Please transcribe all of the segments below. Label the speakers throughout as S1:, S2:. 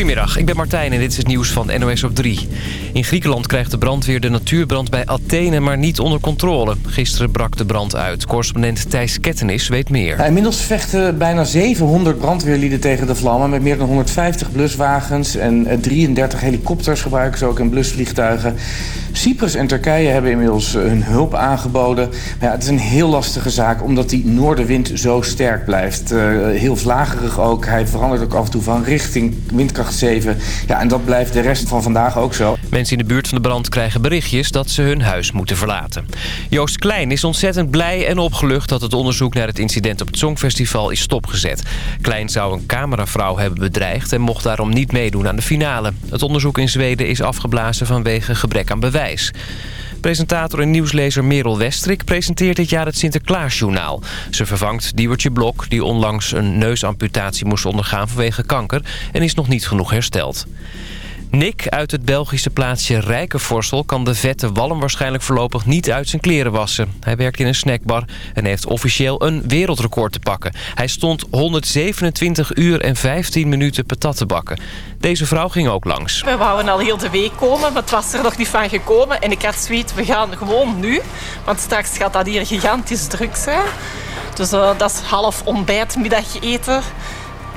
S1: Goedemiddag, ik ben Martijn en dit is het nieuws van NOS op 3. In Griekenland krijgt de brandweer de natuurbrand bij Athene maar niet onder controle. Gisteren brak de brand uit. Correspondent Thijs Kettenis weet meer.
S2: inmiddels vechten bijna 700 brandweerlieden tegen de vlammen... met meer dan 150 bluswagens en 33 helikopters gebruiken ze ook in blusvliegtuigen. Cyprus en Turkije hebben inmiddels eh, hun hulp aangeboden. Maar ja, het is een heel lastige zaak omdat die noordenwind zo sterk blijft. Uh, heel vlagerig ook. Hij verandert ook af en toe van richting windkracht 7. Ja, en dat blijft de rest van vandaag ook zo.
S1: Mensen in de buurt van de brand krijgen berichtjes dat ze hun huis moeten verlaten. Joost Klein is ontzettend blij en opgelucht dat het onderzoek naar het incident op het Songfestival is stopgezet. Klein zou een cameravrouw hebben bedreigd en mocht daarom niet meedoen aan de finale. Het onderzoek in Zweden is afgeblazen vanwege gebrek aan bewijs. Presentator en nieuwslezer Merel Westrik presenteert dit jaar het Sinterklaasjournaal. Ze vervangt Diewertje Blok, die onlangs een neusamputatie moest ondergaan vanwege kanker... en is nog niet genoeg hersteld. Nick uit het Belgische plaatsje Rijkenvorsel kan de vette walm waarschijnlijk voorlopig niet uit zijn kleren wassen. Hij werkt in een snackbar en heeft officieel een wereldrecord te pakken. Hij stond 127 uur en 15 minuten patat te bakken. Deze vrouw ging ook langs.
S3: We wouden al heel de week komen, maar het was er nog niet van gekomen. En ik had zoiets, we gaan gewoon nu, want straks gaat dat hier gigantisch druk zijn. Dus uh, dat is half ontbijt, middageten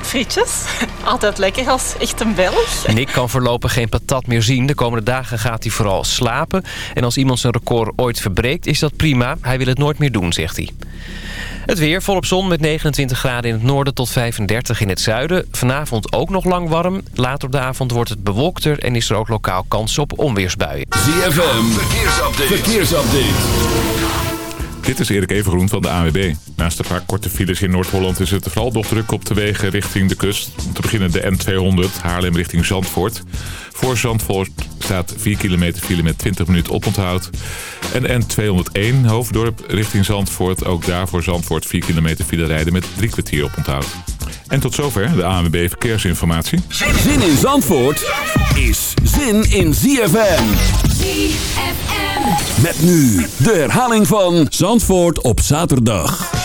S3: frietjes. Altijd lekker als echt een Belg.
S1: Nick kan voorlopig geen patat meer zien. De komende dagen gaat hij vooral slapen. En als iemand zijn record ooit verbreekt, is dat prima. Hij wil het nooit meer doen, zegt hij. Het weer volop zon met 29 graden in het noorden tot 35 in het zuiden. Vanavond ook nog lang warm. Later op de avond wordt het bewolkter en is er ook lokaal kans op onweersbuien.
S4: ZFM, verkeersupdate. verkeersupdate.
S5: Dit is Erik Evengroen van de AWB. Naast een paar korte files in Noord-Holland is het vooral nog druk op de wegen richting de kust. Om te beginnen de N200, Haarlem richting Zandvoort. Voor Zandvoort staat 4 kilometer file met 20 minuten oponthoud. En N201, Hoofddorp richting Zandvoort. Ook daar voor Zandvoort 4 kilometer file rijden met drie kwartier oponthoud. En tot zover de ANWB Verkeersinformatie.
S4: Zin in Zandvoort is zin in ZFM. ZFM. Met nu de herhaling van Zandvoort op zaterdag.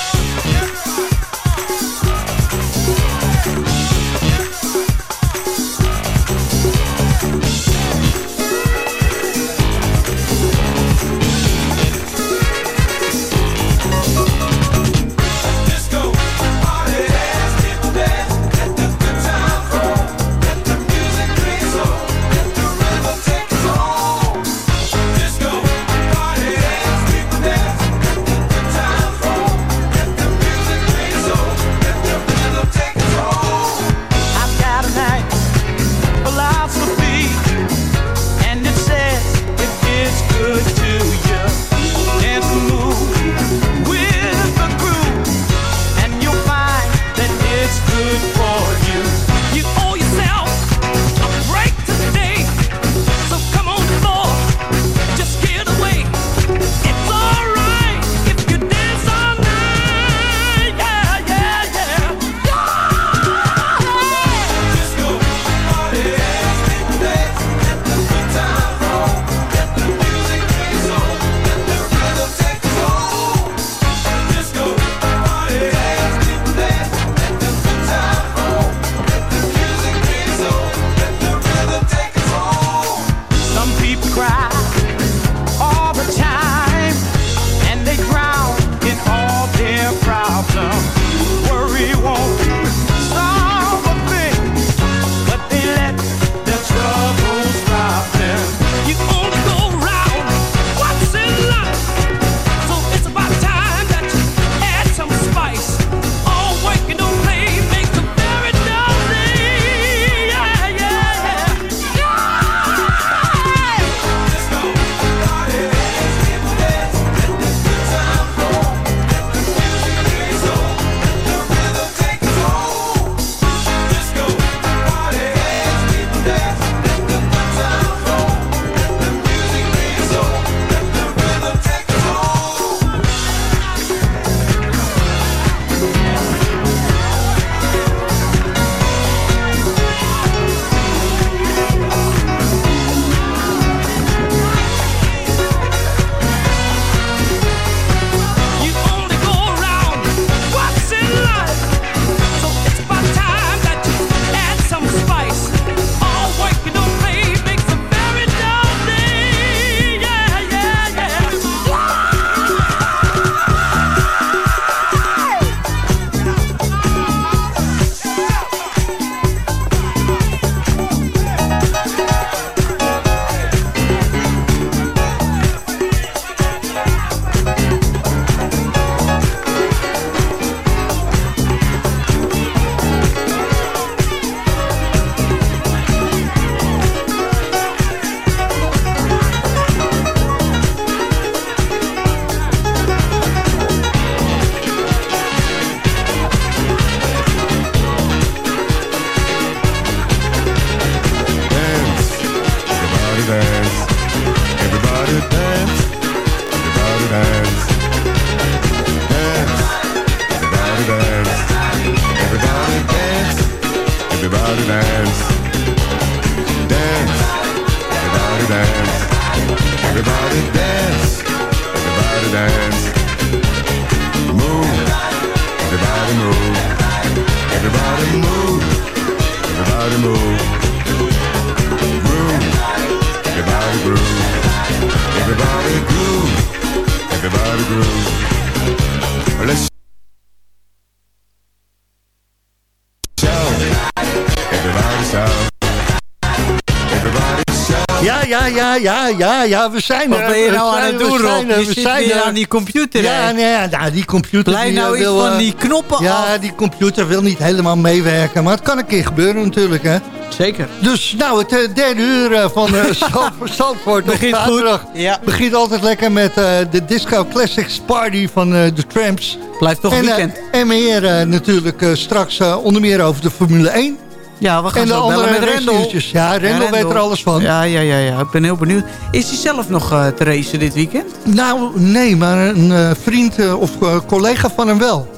S6: Ja, ja, we zijn
S7: Wat
S6: er.
S7: ben je
S6: we
S7: nou aan
S6: zijn
S7: het doen,
S6: we
S7: Rob? Je
S6: we
S7: zit weer
S6: er.
S7: aan die computer,
S6: Ja, nee, ja, nou, die computer...
S7: Blij nou
S6: eh,
S7: eens
S6: wil,
S7: van
S6: eh,
S7: die knoppen af.
S6: Ja, die computer wil niet helemaal meewerken. Maar het kan een keer gebeuren natuurlijk, hè.
S7: Zeker.
S6: Dus nou, het eh, derde uur eh, van Zandvoort
S7: Begint goed.
S6: zaterdag.
S7: Ja.
S6: Begint altijd lekker met eh, de Disco Classics Party van eh, de Tramps.
S7: Blijft toch
S6: en, eh,
S7: weekend.
S6: en meer eh, natuurlijk eh, straks eh, onder meer over de Formule 1.
S7: Ja, we gaan
S6: En de andere
S7: met Rendel.
S6: Ja, Rendel weet er alles van.
S7: Ja, ja, ja, ja. Ik ben heel benieuwd. Is hij zelf nog eh, te racen dit weekend?
S6: Nou, nee, maar een eh, vriend eh, of collega van hem wel.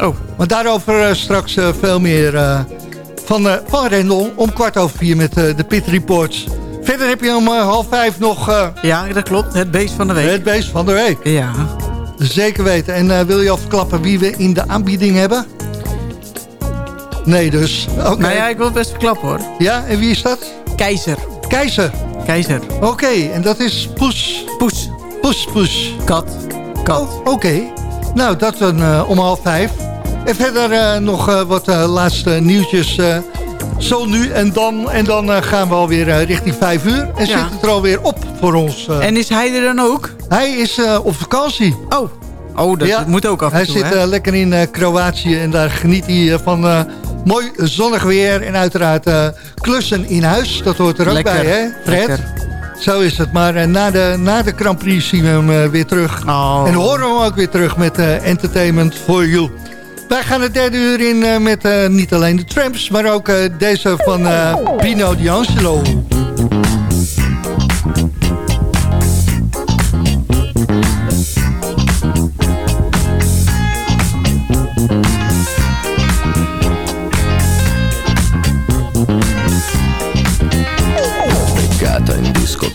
S7: Oh.
S6: Maar daarover straks veel meer van, van Rendel om kwart over vier met de Pit Reports. Verder heb je om half vijf nog
S7: Ja, dat klopt. Het beest van de week.
S6: het beest van de week.
S7: Ja.
S6: Zeker weten. En wil je al verklappen wie we in de aanbieding hebben? Nee dus. Oké.
S7: Nou ja, ik wil het best verklappen hoor.
S6: Ja, en wie is dat?
S7: Keizer.
S6: Keizer.
S7: Keizer.
S6: Oké, en dat is Poes.
S7: Poes.
S6: Poes, Poes.
S7: Kat. Kat.
S6: Oh, Oké. Nou, dat dan eh, om half vijf. En verder eh, nog eh, wat laatste nieuwtjes. zo nu en dan. En dan gaan we alweer richting vijf uur. En
S7: Ja.
S6: zit het er alweer op voor ons.
S7: En is hij er dan ook?
S6: Hij is op vakantie.
S7: Oh. Oh, dat
S6: Ja.
S7: moet ook af en
S6: Hij
S7: toe,
S6: zit lekker in Kroatië. En daar geniet hij van mooi zonnig weer. En uiteraard eh, klussen in huis. Dat hoort er ook
S7: Lekker.
S6: bij, hè Fred?
S7: Lekker.
S6: Zo is het. Maar eh, na, de, na de Grand Prix zien we hem eh, weer terug.
S7: Oh.
S6: En horen we hem ook weer terug met Entertainment for You. Wij gaan het derde uur in met niet alleen de Tramps... maar ook deze van Pino D'Angelo.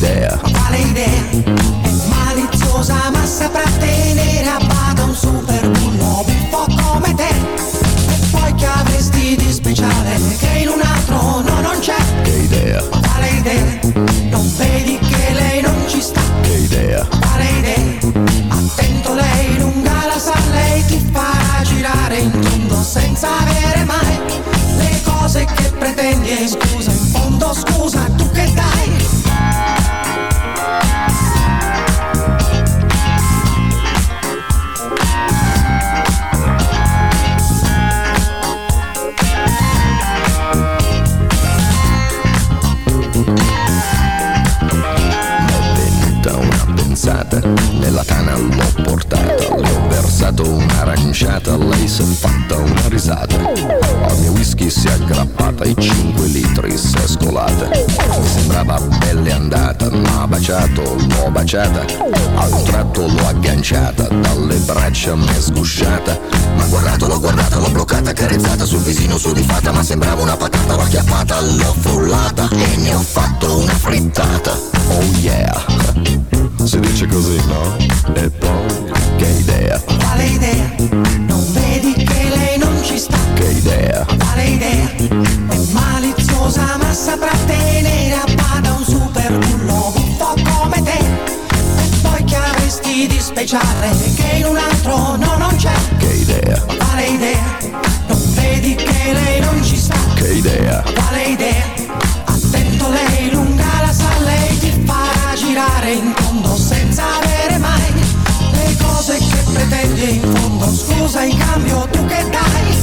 S8: idea
S9: Quale idea? Maliziosa ma saprà tenere a
S8: l'ho agganciata, dalle braccia mi è sgusciata. Ma guardato, l'ho guardata, l'ho bloccata, carezzata sul visino su di fatta, ma sembrava una patata, l'ho acchiappata, l'ho frullata e ne ho fatto una frittata. Oh yeah, si dice così, no? E poi, che idea,
S9: Quale idea? Non vedi che lei non ci sta?
S8: che idea,
S9: Quale idea? È maliziosa ma saprà tenere a bada un super bullo speciale che in un altro no non c'è
S8: che idea,
S9: Quale idea? Non vedi che lei non ci sta?
S8: che idea,
S9: Quale idea? Attento lei lunga la sa lei ti farà girare in tondo senza avere mai le cose che pretendi in fondo. Scusa in cambio tu che dai?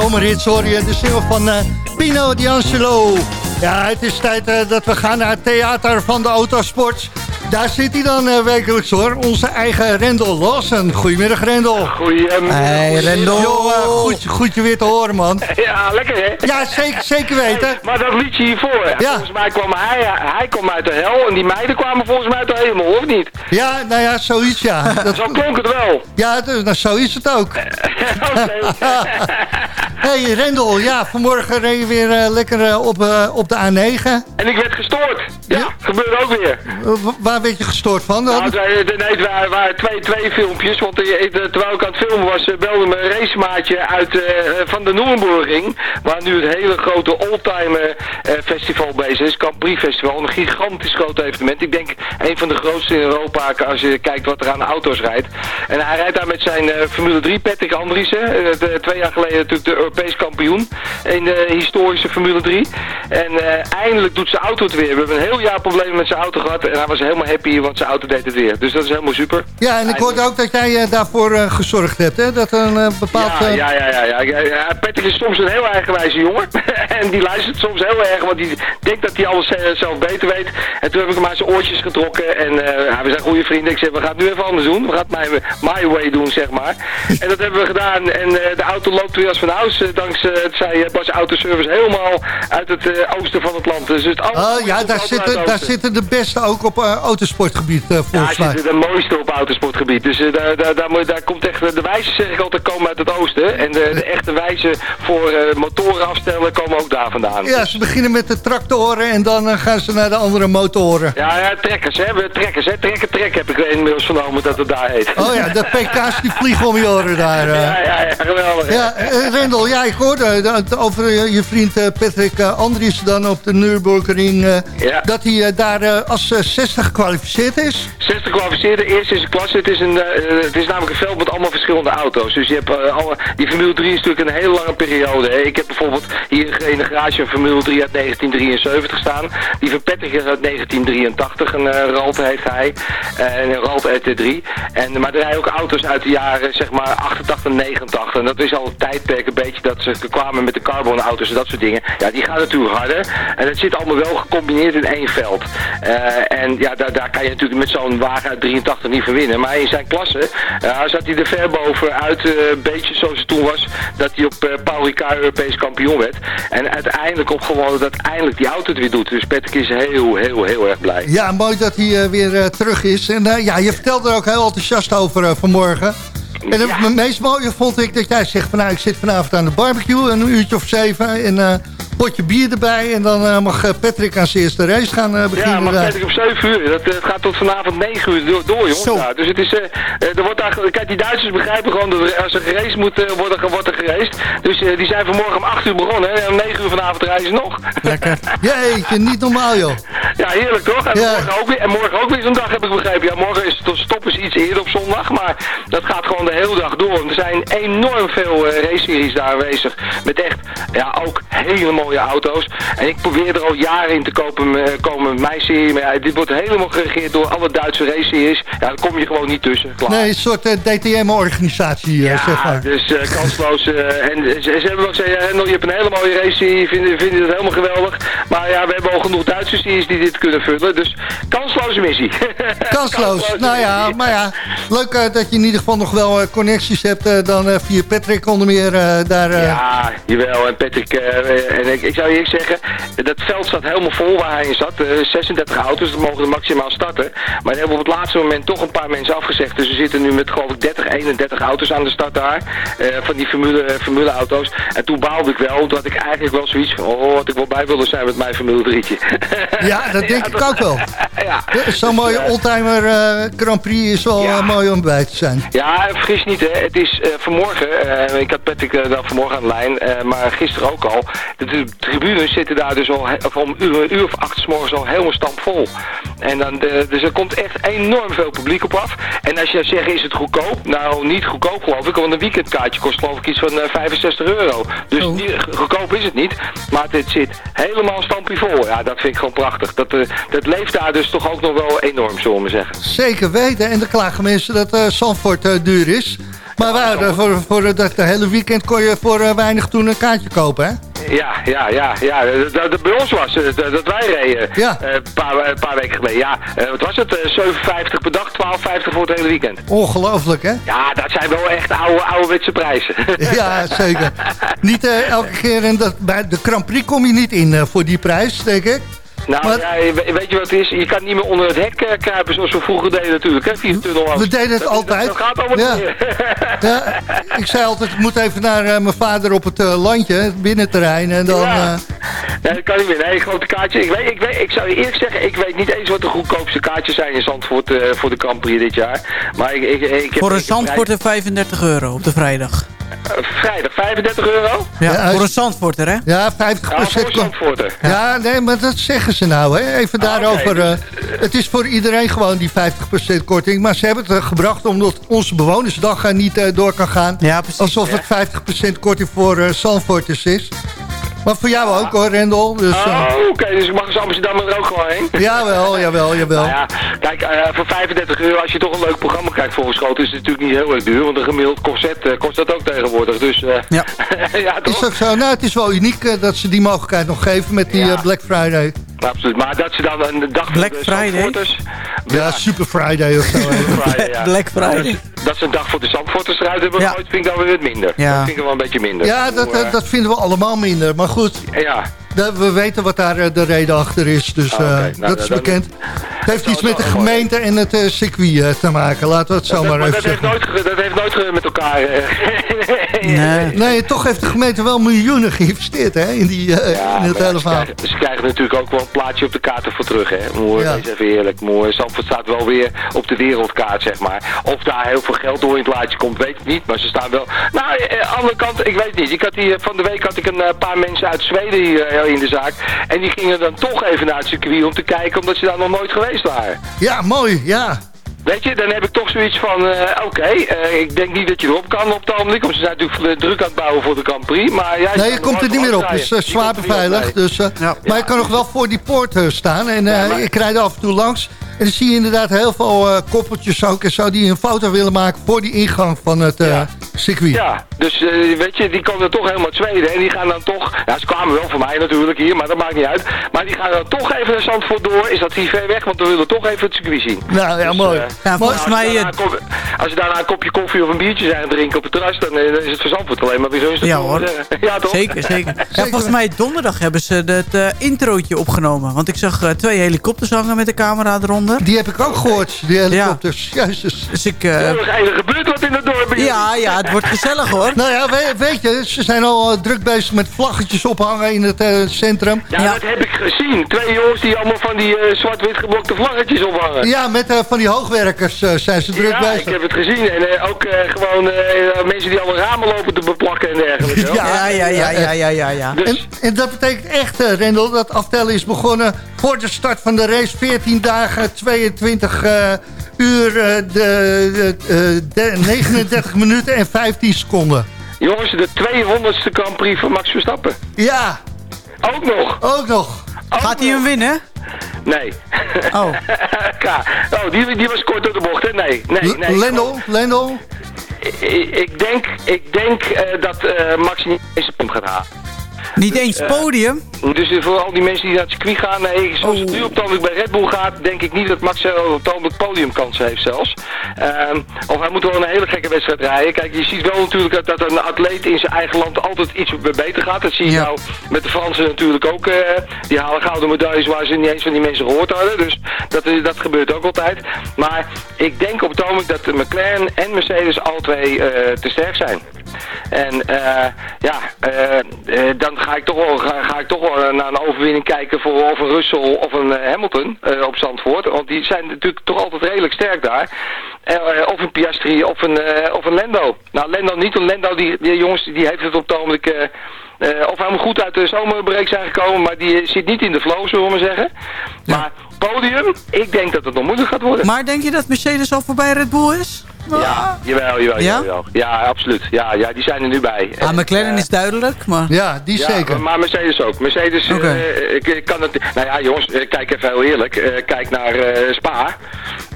S6: Hoor je. De single van eh, Pino D'Angelo. Ja, het is tijd eh, dat we gaan naar het theater van de autosport. Daar zit hij dan eh, wekelijks hoor. Onze eigen Rendel Lawson. Goedemiddag Rendel.
S10: Goedemiddag.
S7: Hey, Rendel.
S6: Yo, goed, goed je weer te horen man.
S10: Ja, lekker hè?
S6: Ja, zeker, zeker weten.
S10: Maar dat liedje hiervoor,
S6: Ja.
S10: volgens mij kwam hij, hij kwam uit de hel en die meiden kwamen volgens mij uit de hemel, of niet?
S6: Ja, nou ja, zoiets ja. Dat,
S10: Zo klonk het wel.
S6: ja, dus, nou, zo is het ook.
S10: Oké.
S6: Hey Rendel, ja, vanmorgen reed je weer eh, lekker eh, op, eh, op de A9.
S10: En ik werd gestoord. Ja,
S6: Ja.
S10: Ook weer.
S6: Eh, wa- waar werd je gestoord van?
S10: Nou,
S6: dan?
S10: nee, het waren, waren twee, twee filmpjes, want eh, eh, terwijl ik aan het filmen was, belde me een racemaatje uit van de Noemburging, waar nu het hele grote oldtimer eh, festival bezig is, Prix Festival, een gigantisch groot evenement. Ik denk een van de grootste in Europa als je kijkt wat er aan auto's rijdt. En hij rijdt daar met zijn Formule 3, Patrick Andriessen, twee jaar geleden natuurlijk de Europees kampioen in de historische Formule 3. En eindelijk doet zijn auto het weer. We hebben een heel jaar problemen met zijn auto gehad en hij was helemaal happy, want zijn auto deed het weer. Dus dat is helemaal super.
S6: Ja, en ik hoorde ook dat jij eh, daarvoor eh, gezorgd hebt, hè? Dat een eh, bepaald...
S10: Ja, ja, ja, ja, ja. Patrick is soms een heel eigenwijze jongen. en die luistert soms heel erg, want die denkt dat hij alles zelf beter weet. En toen heb ik hem uit zijn oortjes getrokken. En we zijn goede vrienden. Ik zeg, we gaan het nu even anders doen. We gaan het my, way doen, zeg maar. en dat hebben we gedaan. En de auto loopt weer als van huis. dankzij, het zei Bas Autoservice, helemaal uit het oosten van het land. Dus het
S6: Oh ja, daar zitten, daar zitten de beste ook op eh, autosportgebied eh,
S10: Ja,
S6: volgens
S10: het
S6: mij.
S10: is de mooiste op autosportgebied. Dus eh, daar, daar, daar, moet- daar komt echt, de wijzen zeg ik altijd komen uit het oosten. En de, de echte wijzen voor motoren afstellen komen ook daar vandaan.
S6: Ja, ze beginnen met de tractoren en dan gaan ze naar de andere motoren.
S10: Ja, ja, trekkers, hè. We trekkers, hè. Trekken, trek heb ik inmiddels vernomen dat het daar heet.
S6: Oh ja, de PK's die vliegen om je oren daar.
S10: Ja, ja, ja, geweldig.
S6: Ja, Rendel, ja, ik hoorde over je vriend Patrick Andries dan op de Nürburgring...
S10: Ja.
S6: dat hij daar eh, als eh, 60 gekwalificeerd is.
S10: 60 gekwalificeerde, eerst in zijn klasse. Het is, een, eh, het is namelijk een veld met allemaal verschillende auto's. Dus je hebt eh, alle, die Formule 3 is natuurlijk een hele lange periode. Hè. Ik heb bijvoorbeeld hier in de garage een Formule 3 uit 1973 staan. Die van is uit 1983. Een Ralt heeft hij. Eh, en een Ralt RT3. En, maar er rijden ook auto's uit de jaren zeg maar 88 en 89. En dat is al een tijdperk een beetje dat ze kwamen met de carbon auto's en dat soort dingen. Ja, die gaan natuurlijk harder. En het zit allemaal wel gecombineerd in één veld. Eh, en ja, daar, daar kan je natuurlijk met zo'n wagen uit 83 niet verwinnen. Maar in zijn klasse eh, zat hij er ver bovenuit, eh, een beetje zoals het toen was, dat hij op eh, Paul Ricard Europees kampioen werd. En uiteindelijk op gewoon dat eindelijk die auto het weer doet. Dus Patrick is heel, heel, heel erg blij.
S6: Ja, mooi dat hij weer terug is. En ja, je vertelde er ook heel enthousiast over vanmorgen. En het
S10: Ja.
S6: meest mooie vond ik dat jij zegt van nou, ik zit vanavond aan de barbecue, een uurtje of zeven. En potje bier erbij. En dan eh, mag eh, Patrick aan zijn eerste race gaan eh, beginnen.
S10: Ja, maar. Patrick op 7 uur. Dat, het gaat tot vanavond 9 uur door, door jongens.
S6: Zo.
S10: Ja, dus het is, er wordt daar, kijk, die Duitsers begrijpen gewoon dat er, als er geraced moet worden, wordt er geraced. Dus eh, die zijn vanmorgen om 8 uur begonnen. En om 9 uur vanavond rijden ze nog.
S7: Lekker.
S6: Jeetje, niet normaal joh.
S10: Ja, heerlijk toch? En,
S6: Ja.
S10: morgen ook weer, en morgen ook weer zo'n dag heb ik begrepen. Ja, morgen is het stoppen ze iets eerder op zondag, maar dat gaat gewoon de hele dag door. Er zijn enorm veel eh, race-series daar aanwezig. Met echt, ja, ook hele mooie auto's. En ik probeer er al jaren in te kopen, eh, komen met mijn serie. Maar ja, dit wordt helemaal geregeerd door alle Duitse race-series. Ja, daar kom je gewoon niet tussen. Klaar.
S6: Nee, een soort eh, DTM-organisatie,
S10: Ja,
S6: zeg maar.
S10: dus eh, kansloos. eh, en ze, ze hebben ook gezegd, ja, je hebt een hele mooie race serie, vinden, vinden het helemaal geweldig. Maar ja, we hebben al genoeg Duitse series die dit kunnen vullen. Dus kansloze missie.
S6: Kansloos. Nou ja, maar ja, leuk eh, dat je in ieder geval nog wel eh, connecties hebt. eh, dan eh, via Patrick onder meer eh, daar... eh,
S10: Ja, jawel. En Patrick, eh, en ik, ik zou je zeggen, dat veld staat helemaal vol waar hij in zat. Eh, 36 auto's, dat mogen er maximaal starten. Maar hebben op het laatste moment toch een paar mensen afgezegd. Dus we zitten nu met geloof ik 30, 31 auto's aan de start daar. eh, van die formule, formule auto's. En toen baalde ik wel, omdat ik eigenlijk wel zoiets van, oh, wat ik wel bij wilde zijn met mijn formule 3'tje.
S6: Ja, dat denk ik ook wel.
S10: ja.
S6: Zo'n mooie oldtimer eh, Grand Prix is wel eh, mooi om bij te zijn.
S10: Ja, vergis niet hè. Het is eh, vanmorgen, eh, ik had Patrick eh, dan vanmorgen aan de lijn, eh, maar gisteren ook al. De, de tribunes zitten daar dus al om een uur, een uur of acht 's morgens al helemaal stampvol. En dan, de, dus er komt echt enorm veel publiek op af. En als je zegt, is het goedkoop? Nou, niet goedkoop geloof ik, want een weekendkaartje kost geloof ik iets van eh, 65 euro. Dus
S6: Oh.
S10: niet, goedkoop is het niet, maar het zit helemaal stampie vol. Ja, dat vind ik gewoon prachtig. Dat, eh, dat leeft daar dus toch ook nog wel enorm, zullen we maar zeggen.
S6: Zeker weten. En dan klagen mensen dat eh Zandvoort eh, duur is. Maar eh, voor, voor eh, dat hele weekend kon je voor eh, weinig toen een kaartje kopen, hè?
S10: Ja, ja, ja, ja. Dat, dat bij ons was, eh, dat, dat wij reden.
S6: Ja.
S10: eh, Een paar, een paar weken geleden. Ja, eh, wat was het? Eh, 7,50 per dag, 12,50 voor het hele weekend.
S6: Ongelooflijk, hè?
S10: Ja, dat zijn wel echt oude, ouderwetse prijzen.
S6: Ja, zeker. Niet eh, elke keer, en dat, bij de Grand Prix kom je niet in eh, voor die prijs, denk ik.
S10: Nou,
S6: Maar-
S10: ja, we- weet je wat het is? Je kan niet meer onder het hek eh, kruipen zoals we vroeger deden natuurlijk. Hè, via de tunnel af.
S6: We deden het
S10: Dat-
S6: altijd.
S10: Dat, gaat allemaal
S6: Ja.
S10: niet meer.
S6: Ja, ik zei altijd, ik moet even naar eh, mijn vader op het eh, landje, het binnenterrein. En dan,
S10: Ja.
S6: eh,
S10: Nee, dat kan niet meer. Nee, grote kaartje. Ik, weet, ik, weet, ik zou je eerlijk zeggen, ik weet niet eens wat de goedkoopste kaartjes zijn in Zandvoort eh, voor de Grand dit jaar. Maar ik, ik, ik heb,
S7: Voor een
S10: ik heb
S7: Zandvoorter 35 euro op de vrijdag.
S10: Vrij- vrijdag 35 euro?
S7: Ja,
S6: Ja,
S7: voor een Zandvoorter, hè?
S6: ja, 50
S10: Ja, voor Zandvoorter.
S6: Ja, nee, maar dat zeggen ze nou. Hè. Even daarover.
S10: oké.
S6: eh, het is voor iedereen gewoon die 50% korting. Maar ze hebben het eh, gebracht omdat onze bewonersdag er niet eh, door kan gaan.
S7: Ja, precies.
S6: Alsof het 50% korting voor eh Zandvoorters is. Maar voor jou ook hoor, Rendel. Dus, eh,
S10: Oh, oké, dus ik mag als Amsterdam er ook gewoon heen.
S6: jawel, jawel, jawel.
S10: Nou ja, kijk, eh, voor 35 euro, als je toch een leuk programma krijgt voorgeschoten, is het natuurlijk niet heel erg duur. Want een gemiddeld corset eh, kost dat ook tegenwoordig. Dus eh,
S7: Ja.
S10: ja,
S6: Is
S10: toch?
S6: dat zo? Nou, het is wel uniek eh, dat ze die mogelijkheid nog geven met die
S10: Ja.
S6: eh, Black Friday.
S10: Absoluut. Maar dat ze dan een dag
S7: Black
S10: voor de
S7: Friday?
S6: Ja, Super Friday of zo.
S10: Friday, ja.
S7: Black Friday.
S10: Dat, dat ze een dag voor de Zandvoorters eruit hebben
S7: Ja.
S10: gegooid, vind ik dan weer wat minder.
S7: Ja.
S10: Dat vind ik wel een beetje minder.
S6: ja, dat,
S10: Hoe,
S6: dat, dat vinden we allemaal minder. Maar goed,
S10: eh, Ja,
S6: We weten wat daar eh, de reden achter is, dus
S10: Ah,
S6: eh,
S10: Nou,
S6: dat is
S10: dan-
S6: bekend. Het heeft iets
S10: is
S6: met de gemeente en het eh, circuit eh, te maken. Laten we het zo
S10: dat,
S6: maar
S10: maar
S6: even
S10: dat, heeft nooit, ge- dat heeft nooit ge- met elkaar... eh,
S7: Nee.
S6: Nee, toch heeft de gemeente wel miljoenen geïnvesteerd hè, in, die, eh,
S10: Ja,
S6: in het hele
S10: ze,
S6: verhaal.
S10: krijgen, ze krijgen natuurlijk ook wel een plaatje op de kaart ervoor terug. Hè. Mooi,
S6: Ja.
S10: wees even eerlijk. Mooi. Zandvoort staat wel weer op de wereldkaart, zeg maar. Of daar heel veel geld door in het laadje komt, weet ik niet. Maar ze staan wel... Nou, aan de andere kant, ik weet niet. Ik had hier, van de week had ik een paar mensen uit Zweden hier in de zaak. En die gingen dan toch even naar het circuit om te kijken, omdat ze daar nog nooit geweest waren.
S6: Ja, mooi, ja.
S10: Weet je, dan heb ik toch zoiets van, eh, oké, eh, ik denk niet dat je erop kan op het ogenblik. Want ze zijn natuurlijk druk aan het bouwen voor de Grand Prix. Maar jij
S6: Nee, je komt er niet meer op. Het is eh, zwaar beveiligd. Dus, eh,
S7: Ja.
S6: Maar je kan nog wel voor die poort eh, staan. En eh,
S10: Ja, maar-
S6: ik rijd af en toe langs. En dan zie je inderdaad heel veel eh, koppeltjes ook en zo die een foto willen maken voor die ingang van het eh,
S10: Ja.
S6: circuit.
S10: Ja, dus eh, weet je, die komen toch helemaal Zweden. En die gaan dan toch, ja ze kwamen wel voor mij natuurlijk hier, maar dat maakt niet uit. Maar die gaan dan toch even naar Zandvoort door. Is dat hier ver weg, want we willen toch even het circuit zien.
S6: Nou ja,
S10: Dus,
S6: mooi.
S7: Ja, volgens mij...
S10: daarna een kop- als je daarna een kopje koffie of een biertje zijn drinken op het terras, dan, is het voor Zandvoort alleen maar weer zo. Is dat
S7: Ja, hoor.
S10: ja, toch?
S7: Zeker, zeker. Ja, volgens mij donderdag hebben ze het eh, introotje opgenomen. Want ik zag twee helikopters hangen met de camera eronder. Bijzonder.
S6: Die heb ik ook gehoord, die helikopters. Jezus.
S7: Dus ik... eh,
S10: Er gebeurt wat in het dorp.
S7: ja, ja, het wordt gezellig hoor.
S6: Nou ja, we- weet je, ze zijn al eh, druk bezig met vlaggetjes ophangen in het eh, centrum.
S10: Ja, dat heb ik gezien. Twee jongens die allemaal van die eh, zwart-wit geblokte vlaggetjes ophangen.
S6: Ja, met eh, van die hoogwerkers zijn ze druk
S10: Ja,
S6: bezig.
S10: ik heb het gezien. En eh, ook eh, gewoon eh, mensen die alle ramen lopen te beplakken en dergelijke.
S7: Ja, ja, ja, ja, ja, ja, ja.
S10: Dus-
S6: En, en dat betekent echt, Rendel, dat aftellen is begonnen voor de start van de race. 14 dagen, 22 eh, uur, eh, de, de, eh, de 39 minuten en 15 seconden.
S10: Jongens, de 200ste Grand Prix van Max Verstappen.
S6: Ja,
S10: Ook nog.
S6: ook nog.
S7: Gaat hij hem winnen?
S10: Nee.
S7: Oh.
S10: Oh, die, die was kort door de bocht, hè? Nee, nee, nee.
S6: Lendel, Lendel.
S10: Ik, ik denk, ik denk eh, dat eh, Max niet eens het punt gaat halen.
S7: Niet eens
S10: eh,
S7: podium?
S10: Dus voor al die mensen die naar het circuit gaan, nee, zoals het nu op het bij Red Bull gaat, denk ik niet dat Max op het ogenblik podiumkans heeft zelfs. Ehm, of hij moet wel een hele gekke wedstrijd rijden. Kijk, je ziet wel natuurlijk dat, dat een atleet in zijn eigen land altijd iets beter gaat. Dat zie je
S7: Ja.
S10: nou met de Fransen natuurlijk ook. eh, die halen gouden medailles waar ze niet eens van die mensen gehoord hadden. Dus dat, is- dat gebeurt ook altijd. Maar ik denk op het ogenblik dat McLaren en Mercedes alle twee eh, te sterk zijn. En eh, ja, eh, eh, dan ga ik toch wel, ga, ga ik toch wel naar een overwinning kijken voor of een Russell of een Hamilton op Zandvoort. Want die zijn natuurlijk toch altijd redelijk sterk daar. Of een Piastri of een, of een Lendo. Nou, Lendo niet, want Lendo, die, die jongens, die heeft het op het ogenblik... eh, of hij moet goed uit de zomerbreak zijn gekomen, maar die zit niet in de flow, zullen we maar zeggen. Maar podium, ik denk dat het nog moeilijk gaat worden.
S7: Maar denk je dat Mercedes al voorbij Red Bull is?
S10: Ja, jawel, jawel,
S7: Ja?
S10: jawel. Ja, absoluut. Ja, ja, die zijn er nu bij.
S7: Ah,
S10: En,
S7: McLaren is duidelijk, maar...
S6: Ja, die
S10: ja,
S6: zeker.
S10: maar Mercedes ook. Mercedes,
S7: Oké.
S10: eh, ik, ik kan het... Nou ja, jongens, eh, kijk even heel eerlijk. Eh, kijk naar eh, Spa.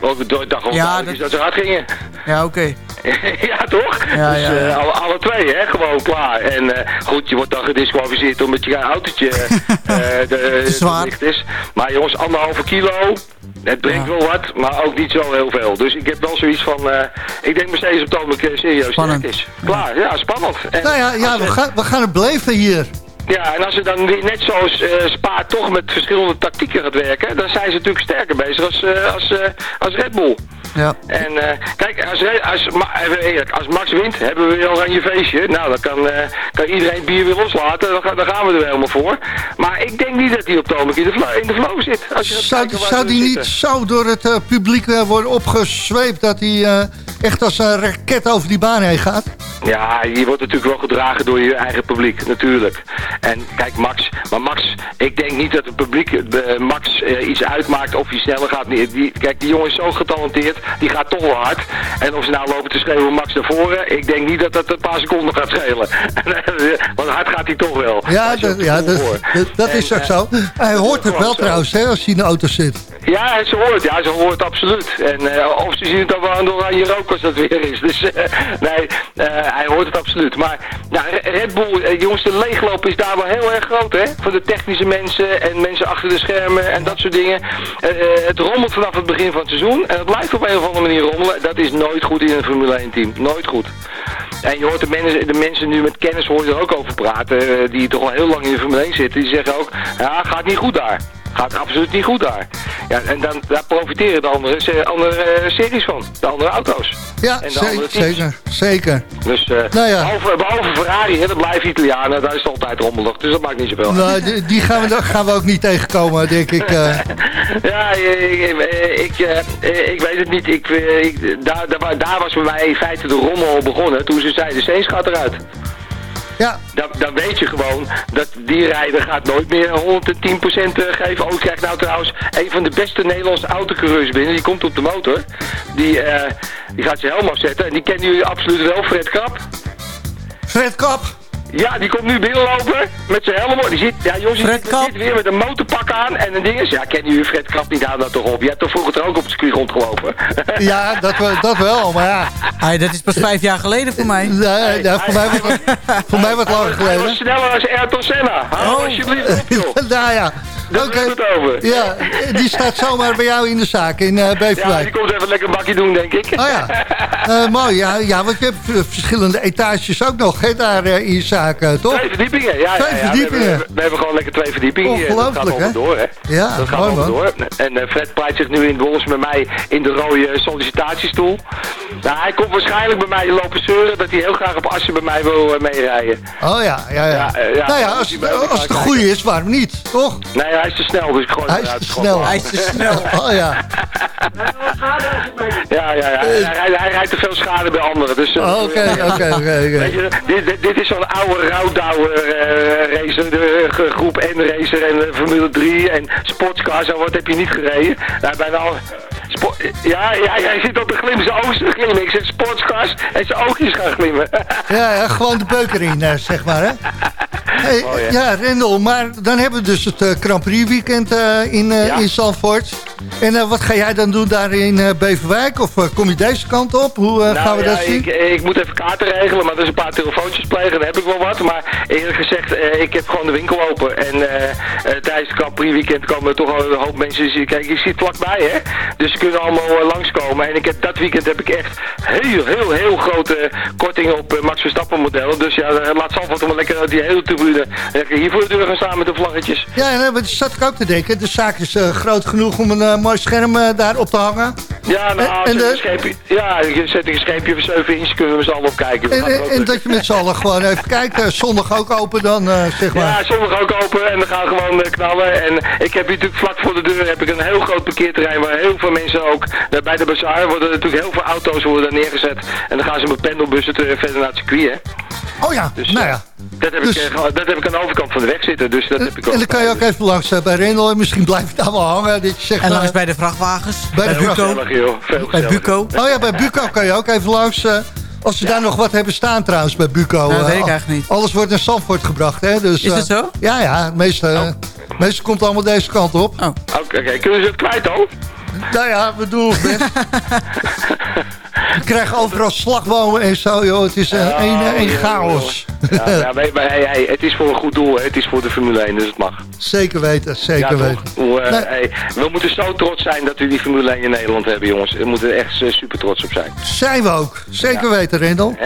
S10: Ook door dag of
S7: Ja, dat-
S10: is dat ze hard gingen.
S7: Ja, oké.
S10: ja, toch?
S7: Ja,
S10: dus
S7: ja,
S10: eh,
S7: ja.
S10: alle, alle twee, hè, gewoon klaar. En eh, goed, je wordt dan gedisqualificeerd omdat je autootje eh, de,
S7: Te zwaar.
S10: licht is. Maar jongens, anderhalve kilo, het brengt
S7: Ja.
S10: wel wat, maar ook niet zo heel veel. Dus ik heb wel zoiets van, eh, ik denk Mercedes op het ogenblik serieus
S7: Spannend.
S10: is. Klaar, ja, spannend. En
S6: Nou ja, ja we, gaan, we gaan het beleven hier.
S10: ja, en als ze dan weer net zoals eh, Spa toch met verschillende tactieken gaat werken, dan zijn ze natuurlijk sterker bezig als, eh, als, eh, als Red Bull.
S7: Ja.
S10: En eh, kijk, als, als, even eerlijk, als Max wint, hebben we weer een oranje feestje. Nou, dan kan, eh, kan iedereen bier weer loslaten, dan, ga- dan gaan we er helemaal voor. Maar ik denk niet dat hij op het ogenblik in de flow, in de flow zit. Als je
S6: Zou,
S10: kijken
S6: zou die niet zo door het eh, publiek eh, worden opgezweept... dat hij echt als een raket over die baan heen gaat?
S10: Ja, je wordt natuurlijk wel gedragen door je eigen publiek, natuurlijk. En kijk, Max, maar Max, ik denk niet dat het publiek Max iets uitmaakt of hij sneller gaat. Die, kijk, die jongen is zo getalenteerd, die gaat toch wel hard. En of ze nou lopen te schreeuwen Max naar voren, ik denk niet dat dat een paar seconden gaat schelen. Want hard gaat hij toch wel.
S6: Ja, dat, ja dat, dat, dat
S10: En,
S6: is ook
S10: eh,
S6: zo. Hij hoort het wel
S10: zo.
S6: trouwens, hè, als hij in de auto zit.
S10: Ja, ze hoort, ja, ze hoort absoluut. En eh, of ze zien het ook wel aan de oranje rook als dat weer is. Dus eh, nee, eh, hij hoort het absoluut. Maar nou, Re- Red Bull, eh, jongens, de leegloop is daar wel heel erg groot, hè? Voor de technische mensen en mensen achter de schermen en dat soort dingen. Eh, eh, het rommelt vanaf het begin van het seizoen en het blijft op een of andere manier rommelen. Dat is nooit goed in een Formule 1 team. Nooit goed. En je hoort de mensen, de mensen nu met kennis hoor je er ook over praten, eh, die toch al heel lang in de Formule 1 zitten. Die zeggen ook, ja, gaat niet goed daar. Gaat absoluut niet goed daar. Ja, en dan, daar profiteren de andere, se- andere eh, series van. De andere auto's.
S6: Ja,
S10: En de
S6: ze-
S10: andere teams.
S6: zeker. Zeker.
S10: Dus eh,
S6: Nou ja.
S10: behalve, behalve Ferrari, hè, dat blijven Italianen, daar is het altijd rommelig. Dus dat maakt niet zoveel.
S6: Nou, die, die gaan, we, daar gaan we ook niet tegenkomen, denk ik. eh.
S10: Ja, ik, ik, ik, eh, weet het niet. Ik, eh, ik, daar, daar, daar was bij mij in feite de rommel begonnen toen ze zeiden, Steens gaat eruit.
S6: Ja.
S10: Dan, dan weet je gewoon dat die rijder gaat nooit meer 110% geven. Oh, ik krijg nou trouwens een van de beste Nederlandse autocoureurs binnen. Die komt op de motor. Die, eh, die gaat zijn helm afzetten. En die kennen jullie absoluut wel, Fred Krap.
S6: Fred Kap.
S10: Ja, die komt nu binnenlopen met zijn helm. Die zit, ja,
S7: Fred
S10: zit, zit weer met een motorpak aan en een ding is. Ja, kennen jullie Fred Krap niet aan dat toch op? Je hebt toch vroeger toch ook op het circuit rondgelopen?
S6: Ja, dat, we- dat wel, maar ja.
S7: Hey, dat is pas vijf jaar geleden voor mij.
S6: Ja, ja, voor, mij wat, voor mij wat langer
S10: Hij was
S6: geleden.
S10: sneller als Ayrton Senna. Hou
S7: Oh.
S10: alsjeblieft op, joh.
S6: nou ja,
S10: daar we het over.
S6: Ja, die staat zomaar bij jou in de zaak in
S10: Ja,
S6: Beverwijk.
S10: die komt even lekker een bakje doen, denk ik.
S6: Oh ja, Eh, mooi. Ja, ja, want je hebt verschillende etages ook nog hè, daar eh, in je zaak, toch?
S10: Twee verdiepingen, ja. ja,
S6: Twee
S10: ja,
S6: verdiepingen.
S10: We, hebben, we hebben gewoon lekker twee verdiepingen. hier. Dat gaat
S6: Ongelooflijk, hè?
S10: onderdoor, hè?
S6: Ja,
S10: dat gaat
S6: mooi, man.
S10: onderdoor. En Fred pleit zich nu in de bos met mij in de rode sollicitatiestoel. Nou, hij komt waarschijnlijk bij mij lopen zeuren dat hij heel graag op Assen bij mij wil meerijden.
S6: Oh ja, ja, ja.
S10: Ja, ja,
S6: nou ja, als,
S10: elkaar
S6: als het een
S10: kijken.
S6: goede is, waarom niet, toch?
S10: Nee, hij is te snel, dus ik gooi
S6: Hij is te snel.
S7: Hij is te snel.
S6: Oh ja.
S10: Ja, ja, ja. Hij, hij, hij rijdt te veel schade bij anderen. Dus, eh,
S6: Oh, Oké, oké, oké.
S10: dit, is zo'n oude rouwdouwer eh racer, de eh, groep N racer en eh, Formule 3 en sportscar, zo wat heb je niet gereden. Nou, bijna al, ja, ja, hij zit op de glim, zijn oogjes te glimmen. Ik zeg sportscars en zijn oogjes gaan glimmen.
S6: Ja, ja, gewoon de beuker in, eh, zeg maar, hè? Hey,
S10: hè?
S6: ja, Rendel, maar dan hebben we dus het eh, Grand Prix weekend eh, in,
S10: Ja.
S6: in Zandvoort. En wat ga jij dan doen daar in Beverwijk? Of kom je deze kant op? Hoe
S10: Nou
S6: gaan we
S10: ja,
S6: dat zien?
S10: Ik, ik moet even kaarten regelen, maar er is een paar telefoontjes plegen, dan heb ik wel wat. Maar eerlijk gezegd, ik heb gewoon de winkel open. En tijdens het Grand Prix weekend komen er toch al een hoop mensen. Dus, kijk, je ziet vlakbij, hè. Dus kunnen allemaal eh, langskomen. En ik heb, dat weekend heb ik echt heel, heel, heel grote kortingen op eh, Max Verstappen modellen. Dus ja, eh, laat Zandvoort maar lekker die hele tribune lekker hier voor de deur gaan staan met de vlaggetjes.
S6: Ja, en, eh, wat zat ik ook te denken. De zaak is eh, groot genoeg om een eh, mooi scherm eh, daar op te hangen.
S10: Ja, nou,
S6: En- de-
S10: een scheepje, ja, zet een scheepje van 7 inch, kunnen we z'n allen op kijken. Dat
S6: En, en, dat je met z'n allen gewoon even kijkt. eh, zondag ook open dan, eh, zeg maar.
S10: Ja, zondag ook open en dan gaan we gewoon eh, knallen. En ik heb hier natuurlijk vlak voor de deur heb ik een heel groot parkeerterrein waar heel veel mensen ook eh, bij de bazaar worden natuurlijk heel veel auto's worden daar neergezet. En dan gaan ze met pendelbussen verder naar het circuit. Hè.
S6: Oh ja,
S10: Dus,
S6: nou
S10: eh,
S6: ja.
S10: Dat heb,
S6: Dus-
S10: ik, eh, gewoon- dat heb ik aan de overkant van de weg zitten, dus dat heb ik ook.
S6: En dan kan je ook even langs eh, bij Rendel. En misschien blijft het daar wel hangen. Dat je zegt,
S7: En langs
S6: eh,
S7: bij de vrachtwagens.
S6: Bij
S7: Bij,
S6: de
S7: Buco.
S10: Gezellig, joh. Veel
S7: Bij. Buco.
S6: Oh ja, bij Buco kan je ook even langs. eh, als ze daar nog wat hebben staan trouwens bij Buco.
S7: Nou, dat
S6: eh,
S7: weet ik
S6: al-
S7: eigenlijk niet.
S6: Alles wordt naar Zandvoort gebracht. Hè, dus,
S7: Is
S6: eh,
S7: dat zo?
S6: Ja, ja. Het meeste,
S10: Oh.
S6: het meeste komt allemaal deze kant op.
S7: Oh.
S10: Oké, oké. kunnen ze het kwijt dan?
S6: Nou ja, we doen best. We krijgen overal slagbomen en zo, joh. Het is eh, één één
S10: ja,
S6: chaos.
S10: Ja, ja, maar, maar hey, hey, het is voor een goed doel, het is voor de Formule 1, dus het mag.
S6: Zeker weten, zeker weten.
S10: Hoe, eh,
S6: Nee.
S10: hey, we moeten zo trots zijn dat we die Formule 1 in Nederland hebben, jongens. We moeten er echt eh, super trots op zijn.
S6: Zijn we ook. Zeker weten, Rendel.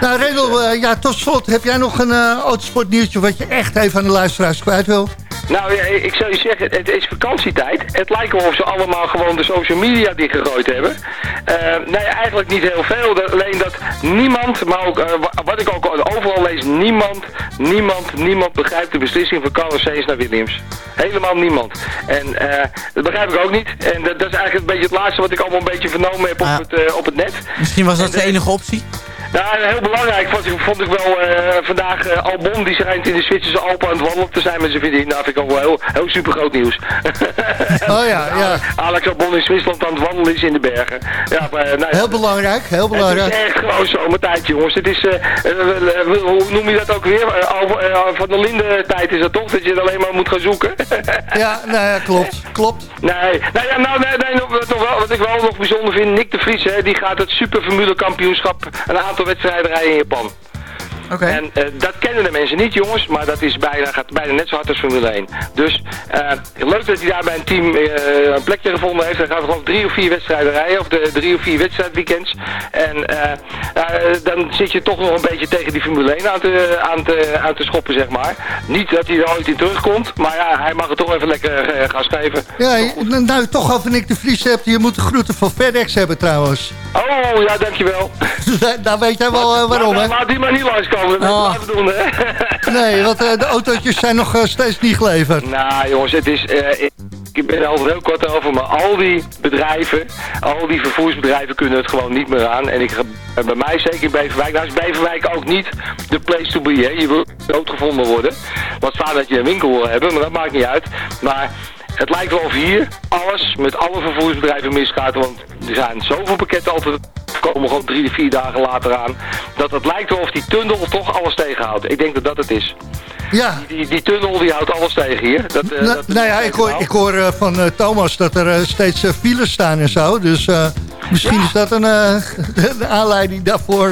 S6: Nou, Rendel, eh, ja, tot slot. Heb jij nog een eh autosportnieuwtje wat je echt even aan de luisteraars kwijt wil?
S10: Nou, ja, ik zou je zeggen, het is vakantietijd. Het lijkt wel of ze allemaal gewoon de social media dichtgegooid hebben. Eh nee, eigenlijk niet heel veel. Alleen dat niemand, maar ook, eh, wa- wat ik ook overal lees, niemand, niemand, niemand begrijpt de beslissing van Carlos Sainz naar Williams. Helemaal niemand. En eh, dat begrijp ik ook niet. En dat, dat is eigenlijk een beetje het laatste wat ik allemaal een beetje vernomen heb op, het, op het net.
S7: Misschien was dat
S10: En
S7: de- enige optie.
S10: Nou, heel belangrijk vond ik, vond ik wel eh, vandaag eh, Albon, die schijnt in de Zwitserse Alpen aan het wandelen te zijn met zijn vriendin. Nou, vind ik ook wel heel, heel super groot nieuws.
S6: Oh ja, ja.
S10: Alex Albon in Zwitserland aan het wandelen is in de bergen. Ja, maar, eh, nou,
S6: Heel belangrijk, heel
S10: het
S6: belangrijk.
S10: is echt gewoon zomertijd, jongens. Het is, eh, hoe noem je dat ook weer? Van de linde tijd is dat toch? Dat je het alleen maar moet gaan zoeken.
S6: Ja, nou ja, klopt, klopt.
S10: Nee, nou ja, nou, nee, nee, nog, nog wel, wat ik wel nog bijzonder vind, Nick de Vries, hè, die gaat het Super Formule kampioenschap een aantal wedstrijden rijden in Japan. En eh, dat kennen de mensen niet, jongens, maar dat is bijna, gaat bijna net zo hard als Formule 1. Dus eh, leuk dat hij daar bij een team eh, een plekje gevonden heeft. Hij gaat geloof ik drie of vier wedstrijden rijden, of de drie of vier wedstrijdweekends. En dan zit je toch nog een beetje tegen die Formule 1 aan te, aan te, aan te schoppen, zeg maar. Niet dat hij er ooit in terugkomt, maar ja, hij mag het toch even lekker gaan schrijven.
S6: Ja, je- nou het toch over Nick de Vries hebt, je moet de groeten van FedEx hebben trouwens.
S10: Oh, ja, dankjewel.
S6: Daar weet jij wel waarom, hè?
S10: laat die maar niet langskomen, dat
S7: Oh.
S10: doen, hè.
S6: Nee, want eh, de autootjes zijn nog eh, steeds niet geleverd.
S10: Nou jongens, het is, eh, ik, ben er altijd heel kort over, maar al die bedrijven, al die vervoersbedrijven kunnen het gewoon niet meer aan. En ik, bij mij zeker in Beverwijk, nou is Beverwijk ook niet de place to be, hè. Je wil doodgevonden worden. Wat vaak dat je een winkel wil hebben, maar dat maakt niet uit. Maar het lijkt wel of hier alles met alle vervoersbedrijven misgaat, want er zijn zoveel pakketten altijd komen gewoon drie, vier dagen later aan. Dat het lijkt wel of die tunnel toch alles tegenhoudt. Ik denk dat dat het is.
S6: Ja,
S10: Die, die tunnel die houdt alles tegen hier. Dat, eh,
S6: nou,
S10: dat-
S6: nou ja, ik hoor, ik hoor eh, van eh, Thomas dat er steeds files staan en zo. Dus misschien
S10: Ja.
S6: is dat een, een aanleiding daarvoor.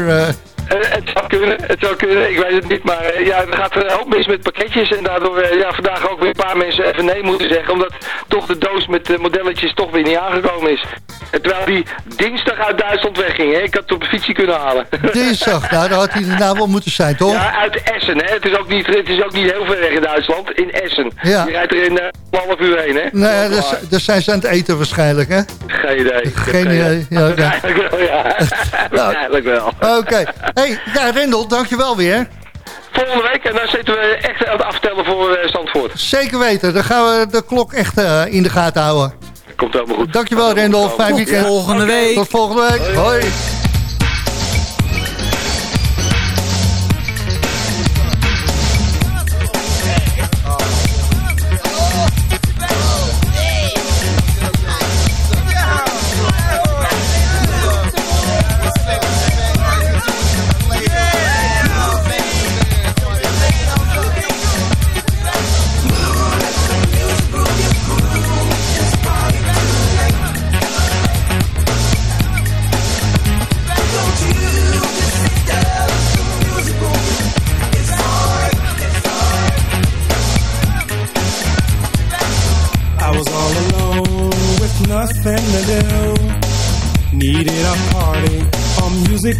S6: Eh.
S10: Het zou kunnen, het zou kunnen, ik weet het niet. Maar eh, ja, er gaat er ook mis met pakketjes. En daardoor, eh, ja, vandaag ook weer een paar mensen even nee moeten zeggen. Omdat toch de doos met de modelletjes toch weer niet aangekomen is. En terwijl die dinsdag uit Duitsland wegging, hè. Ik had het op de fietsie kunnen halen.
S6: Dinsdag, nou, daar had hij daarna wel moeten zijn, toch?
S10: Ja, uit Essen, hè. Het is ook niet, het is ook niet heel ver weg in Duitsland. In Essen.
S6: Ja.
S10: Je rijdt er in eh, een half uur heen, hè.
S6: Nee, daar, zijn ze aan het eten waarschijnlijk, hè?
S10: Geen idee.
S6: Geen idee. Ja, ja.
S10: Waarschijnlijk wel, ja. Waarschijnlijk wel.
S6: Oké. Hey, ja, Rendel, dankjewel weer.
S10: Volgende week, en dan zitten we echt aan het aftellen voor eh, Zandvoort.
S6: Zeker weten. Dan gaan we de klok echt eh, in de gaten houden.
S10: Komt helemaal goed.
S6: Dankjewel, Rendel. Fijn
S7: Tot
S6: weekend.
S7: volgende week.
S6: Tot volgende week. Hoi.
S11: I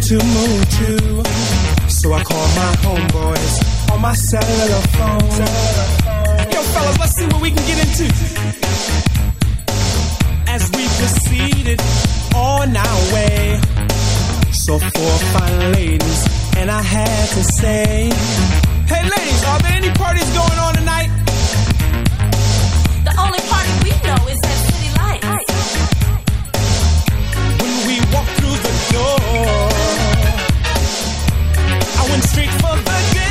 S11: to move to. So I called my homeboys on my cellular phone. Yo, fellas, let's see what we can get into. As we proceeded on our way. So four fine ladies, and I had to say, I went straight for the dance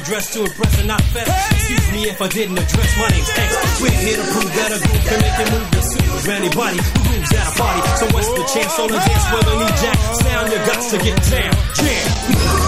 S12: the dressed to impress and not fess. Excuse me if I didn't address my name's X. We're here to prove that a group can make it move the suit for anybody who moves at a party. So what's the chance on the dance? They need jack. Sound your guts to get down. Jam.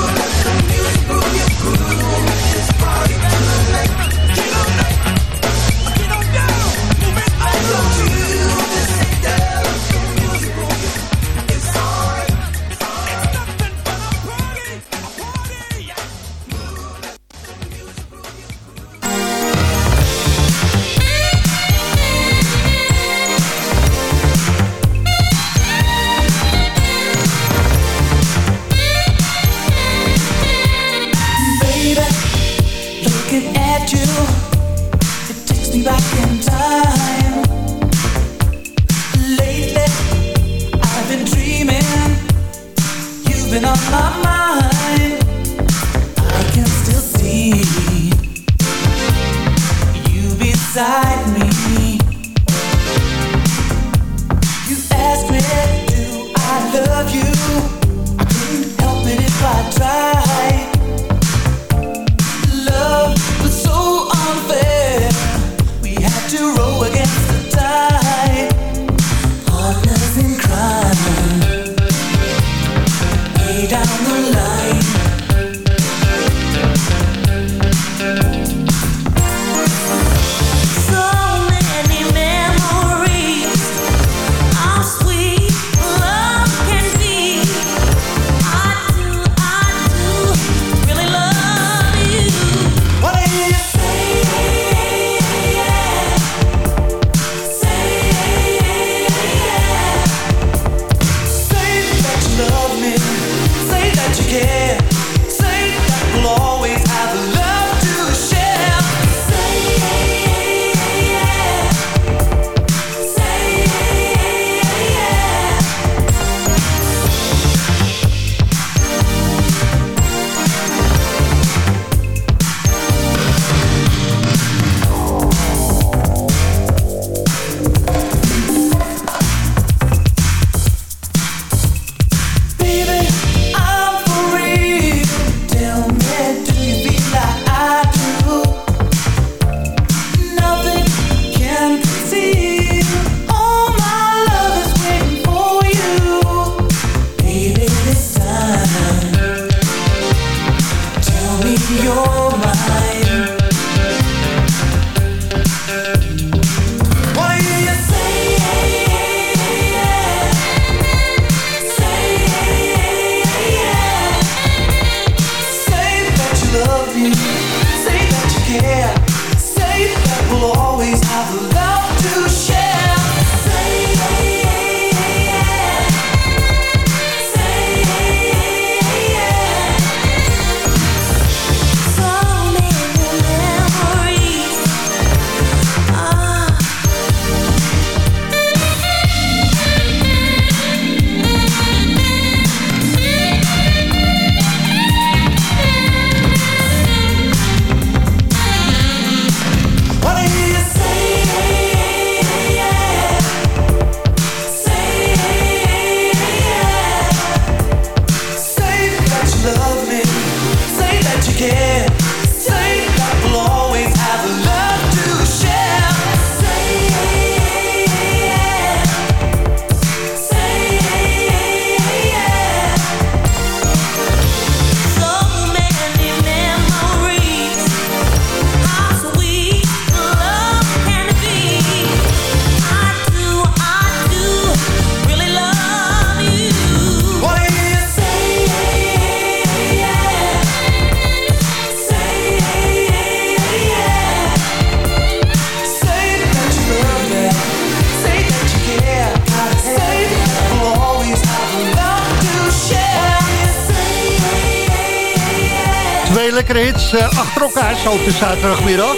S6: Hits eh, achter elkaar zo op de zaterdagmiddag.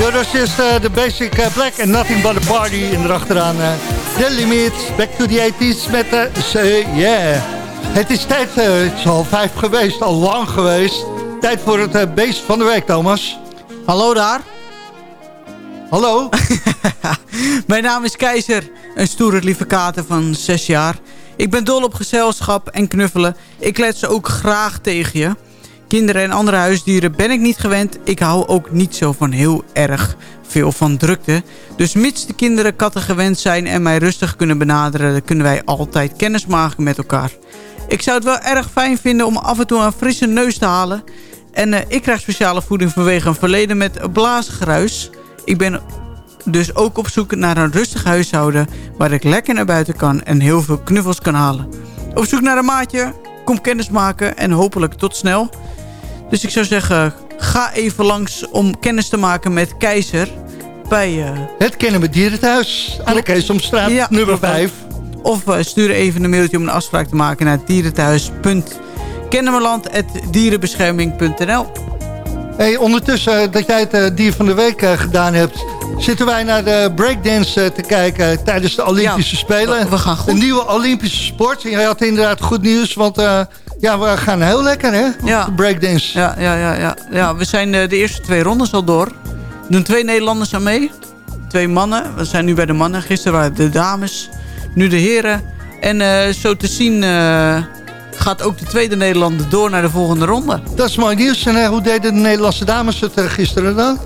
S6: Ja, dat is eh, de Basic eh, Black and Nothing But A Party. En erachteraan The Limit, Back to the 80s met de Say Yeah. Het is tijd, het is al vijf geweest, al lang geweest. Tijd voor het beest van de week, Thomas.
S7: Hallo daar.
S6: Hallo.
S7: Mijn naam is Keizer, een stoere lieve kater van 6 jaar. Ik ben dol op gezelschap en knuffelen. Ik klets ook graag tegen je. Kinderen en andere huisdieren ben ik niet gewend. Ik hou ook niet zo van heel erg veel van drukte. Dus mits de kinderen katten gewend zijn en mij rustig kunnen benaderen... kunnen wij altijd kennis maken met elkaar. Ik zou het wel erg fijn vinden om af en toe een frisse neus te halen. En eh, ik krijg speciale voeding vanwege een verleden met blaasgruis. Ik ben dus ook op zoek naar een rustig huishouden... waar ik lekker naar buiten kan en heel veel knuffels kan halen. Op zoek naar een maatje, kom kennis maken en hopelijk tot snel. Dus ik zou zeggen, ga even langs om kennis te maken met Keizer... bij... eh,
S6: Het Kennen met Dierenthuis aan de Keesomstraat,
S7: Ja,
S6: nummer
S7: klopt.
S6: 5.
S7: Of eh, stuur even een mailtje om een afspraak te maken naar dierenthuis.kennemerland.dierenbescherming.nl
S6: Hey, ondertussen dat jij het dier van de week gedaan hebt... zitten wij naar de breakdance te kijken tijdens de Olympische Spelen.
S7: we gaan goed.
S6: Een nieuwe Olympische sport. En jij had inderdaad goed nieuws, want ja, we gaan heel lekker, hè?
S7: Ja.
S6: Breakdance.
S7: Ja, ja, ja, ja. ja we zijn eh, de eerste twee rondes al door. Doen twee Nederlanders aan mee. Twee mannen. We zijn nu bij de mannen. Gisteren waren de dames. Nu de heren. En eh, zo te zien eh, gaat ook de tweede Nederlander door naar de volgende ronde.
S6: Dat is mooi nieuws. En hoe deden de Nederlandse dames het gisteren dan?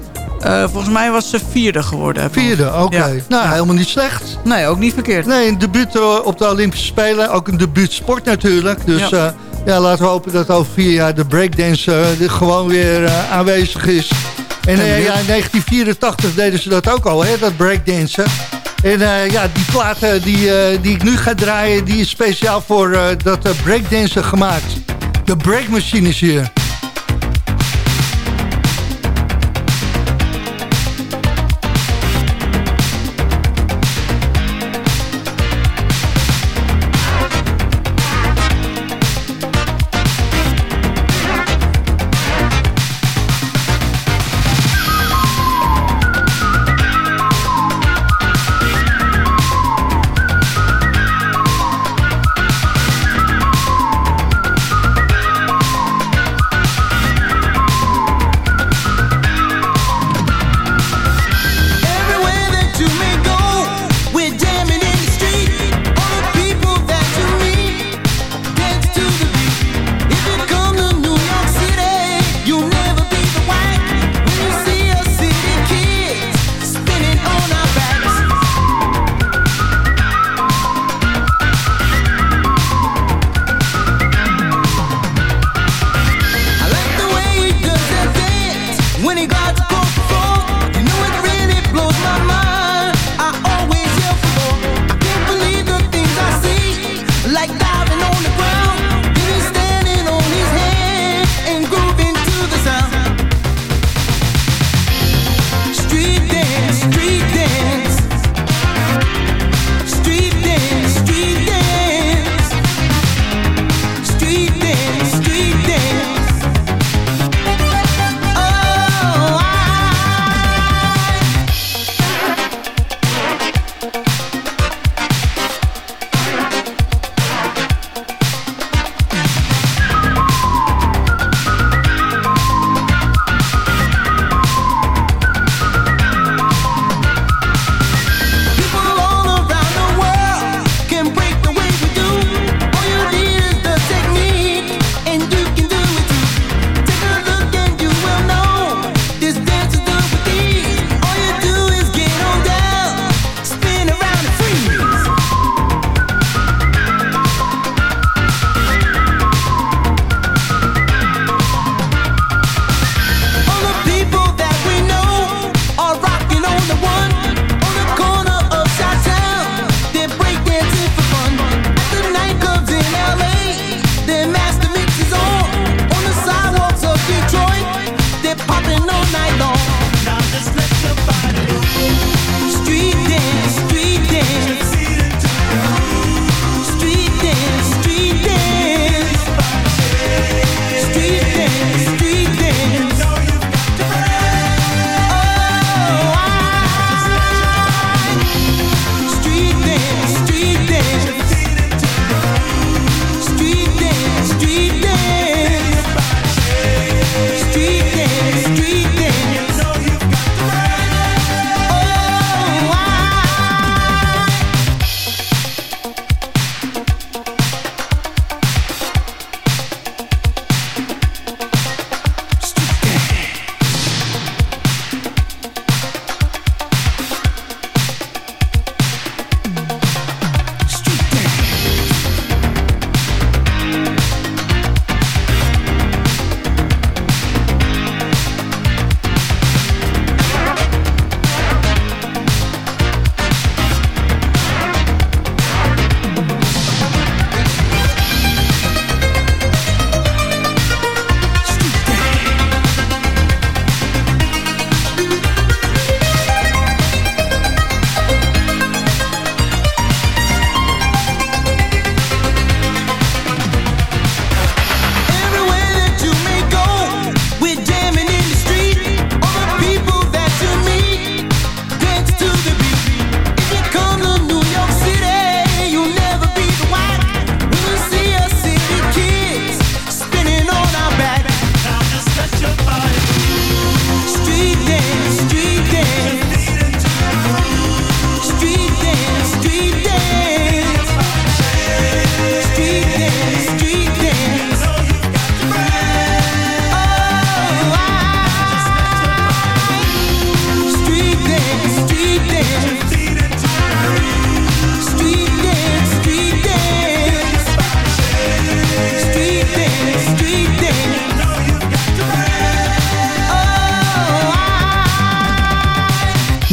S7: Volgens mij was ze vierde geworden.
S6: Vierde, oké.
S7: Ja.
S6: Nou, helemaal niet slecht.
S7: Nee, ook niet verkeerd.
S6: Nee, een debuut op de Olympische Spelen. Ook een debuutsport natuurlijk. Dus
S7: Ja.
S6: Ja, laten we hopen dat over vier jaar de breakdance eh, gewoon weer eh, aanwezig is. En eh, ja, in 1984 deden ze dat ook al, hè, dat breakdansen. En ja, die plaat eh, die, die ik nu ga draaien, die is speciaal voor dat breakdansen gemaakt. De breakmachine is hier.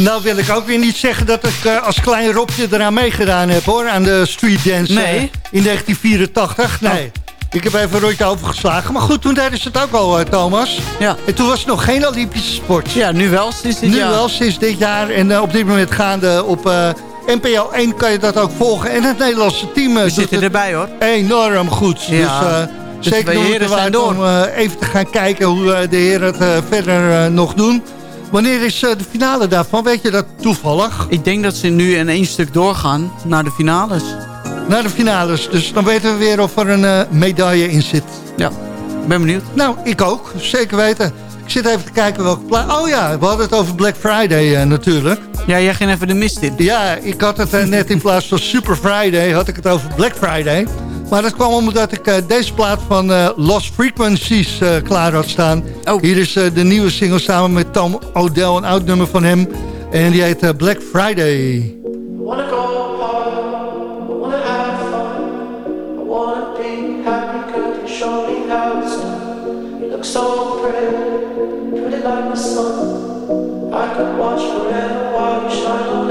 S6: Nou wil ik ook weer niet zeggen dat ik eh, als klein Robje eraan meegedaan heb hoor. Aan de street dance eh, in 1984. Nee. Ik heb even een rondje overgeslagen. Maar goed, toen deden ze het ook al, eh, Thomas.
S7: Ja.
S6: En toen was het nog geen Olympische sport.
S7: Ja, nu wel sinds dit
S6: nu
S7: jaar.
S6: wel, sinds dit jaar. En op dit moment gaande op NPO 1 kan je dat ook volgen. En het Nederlandse team
S7: We zitten erbij hoor.
S6: enorm goed.
S7: Ja.
S6: Dus,
S7: De
S6: zeker de
S7: heren zijn door.
S6: om even te gaan kijken hoe de heren het verder nog doen. Wanneer is eh, de finale daarvan? Weet je dat toevallig?
S7: Ik denk dat ze nu in één stuk doorgaan naar de finales.
S6: Naar de finales. Dus dan weten we weer of er een eh, medaille in zit.
S7: Ja, ben benieuwd.
S6: Nou, ik ook. Zeker weten. Ik zit even te kijken welke plaats... Oh ja, we hadden het over Black Friday eh, natuurlijk.
S7: Ja, jij ging even de mist in.
S6: Ja, ik had het net in plaats van Super Friday... had ik het over Black Friday. Maar dat kwam omdat ik eh, deze plaat van eh, Lost Frequencies eh, klaar had staan.
S7: Oh.
S6: Hier is eh, de nieuwe single samen met Tom O'Dell, een oud nummer van hem. En die heet Black Friday.
S13: wanna go hard, I wanna have fun, I wanna be happy, could you show me how it's done? You look so pretty, pretty like the sun. I could watch forever while you shine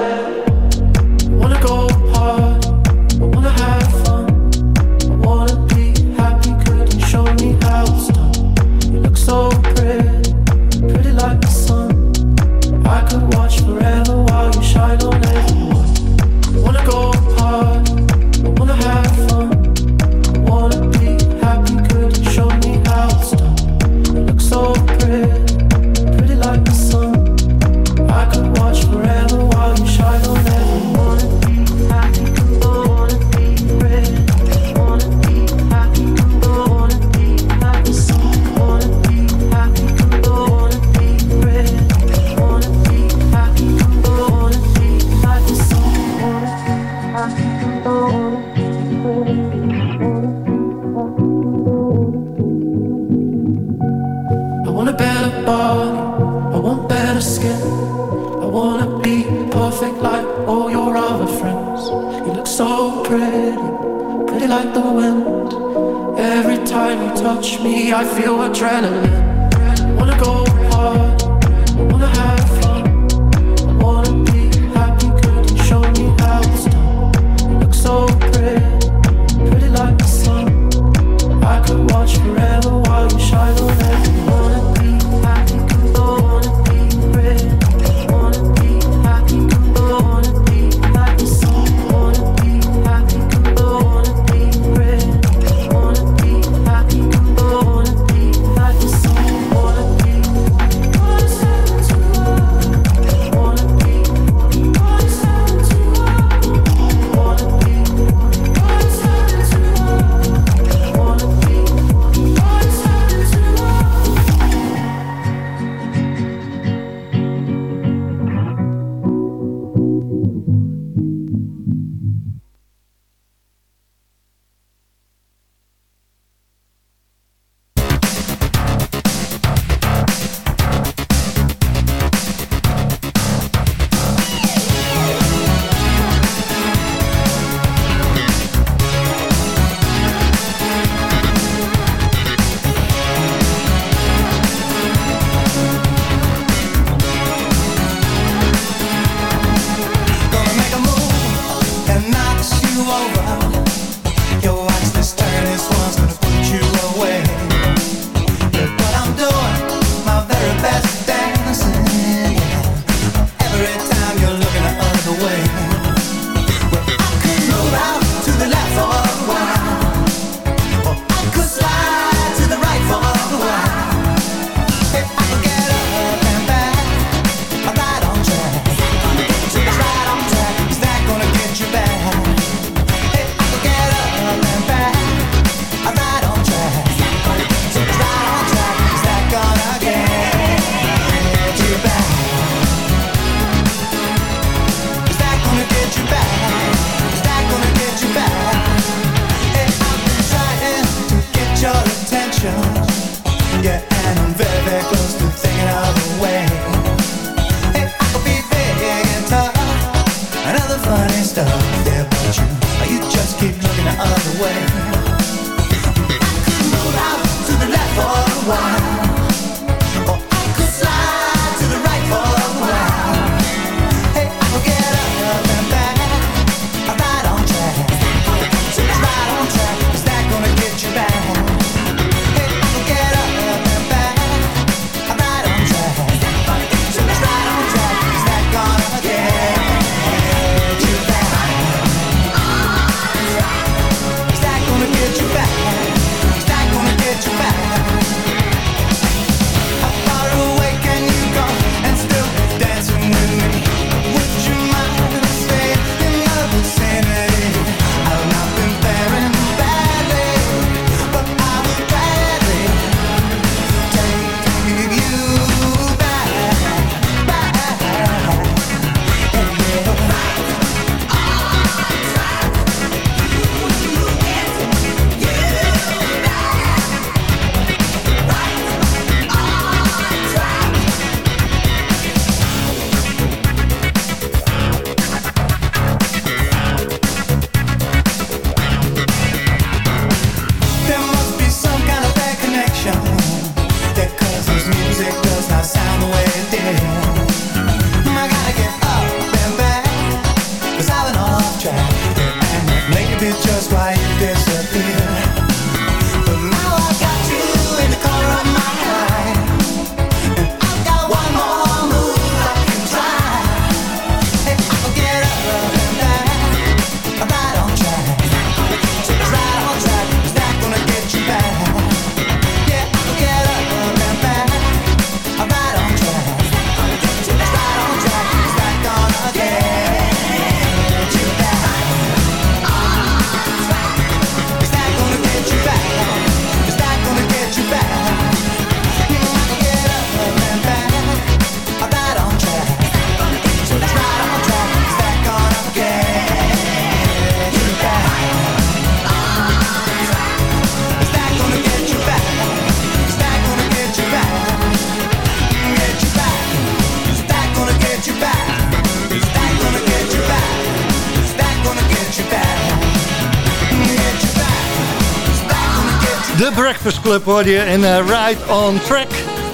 S6: Breakfast Club hoor je en uh, Ride on Track.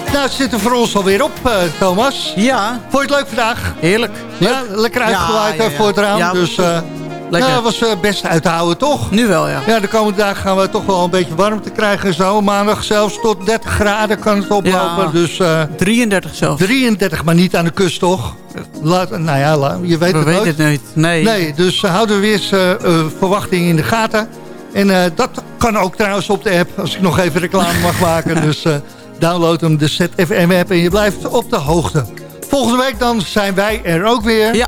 S6: Nou, het zit er voor ons alweer op, uh, Thomas.
S7: Ja.
S6: Vond je het leuk vandaag?
S7: Heerlijk.
S6: Ja, lekker uitgewaaid
S7: ja, ja,
S6: voor het raam.
S7: Ja,
S6: dus uh,
S7: lekker.
S6: Nou, was best uit te houden, toch?
S7: Nu wel, ja.
S6: Ja, de komende dagen gaan we toch wel een beetje warmte krijgen en zo. Maandag zelfs tot 30 graden kan het oplopen. Dus,
S7: 33 zelfs.
S6: 33, maar niet aan de kust, toch? Laat, nou ja, laat, je weet
S7: we
S6: het
S7: weten het niet. Nee.
S6: Nee, dus houden we weer eens verwachtingen in de gaten. En uh, dat kan ook trouwens op de app, als ik nog even reclame mag maken. Dus uh, download hem, de ZFM-app, en je blijft op de hoogte. Volgende week dan zijn wij er ook weer.
S7: Ja.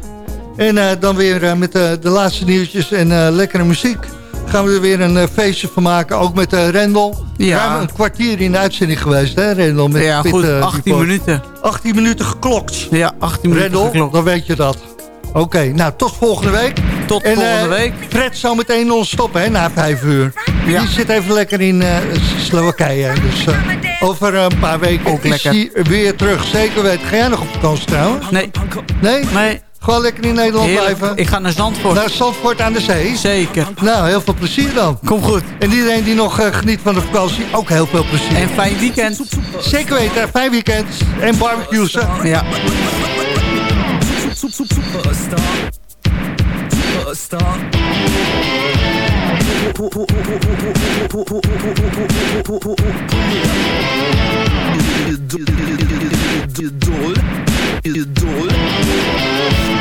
S6: En uh, dan weer met de laatste nieuwtjes en lekkere muziek. Gaan we er weer een feestje van maken, ook met Rendel.
S7: Ja.
S6: Ruim een kwartier in de uitzending geweest, hè Rendel? Met
S7: ja,
S6: Pit,
S7: goed, 18
S6: report.
S7: minuten.
S6: 18 minuten geklokt.
S7: Ja, 18 minuten
S6: Rendel,
S7: geklokt.
S6: dan weet je dat. Oké, okay, nou tot volgende week.
S7: Tot
S6: en,
S7: volgende
S6: uh,
S7: week.
S6: Fred zal meteen non-stop hè, na vijf uur. Ja. Die zit even lekker in uh, Slowakije. Dus uh, over een paar weken
S7: Ook
S6: is
S7: lekker.
S6: hij weer terug. Zeker weten. Ga jij nog op vakantie trouwens?
S7: Nee.
S6: Nee?
S7: Nee.
S6: Gewoon lekker in Nederland
S7: Heerlijk.
S6: blijven?
S7: Ik ga naar Zandvoort.
S6: Naar Zandvoort aan de zee?
S7: Zeker.
S6: Nou, heel veel plezier dan.
S7: Kom goed.
S6: En iedereen die nog geniet van de vakantie, ook heel veel plezier.
S7: En fijn weekend.
S6: Zeker weten. Fijn weekend. En barbecues.
S7: Ja.
S11: Superstar. Superstar. Idol. Idol.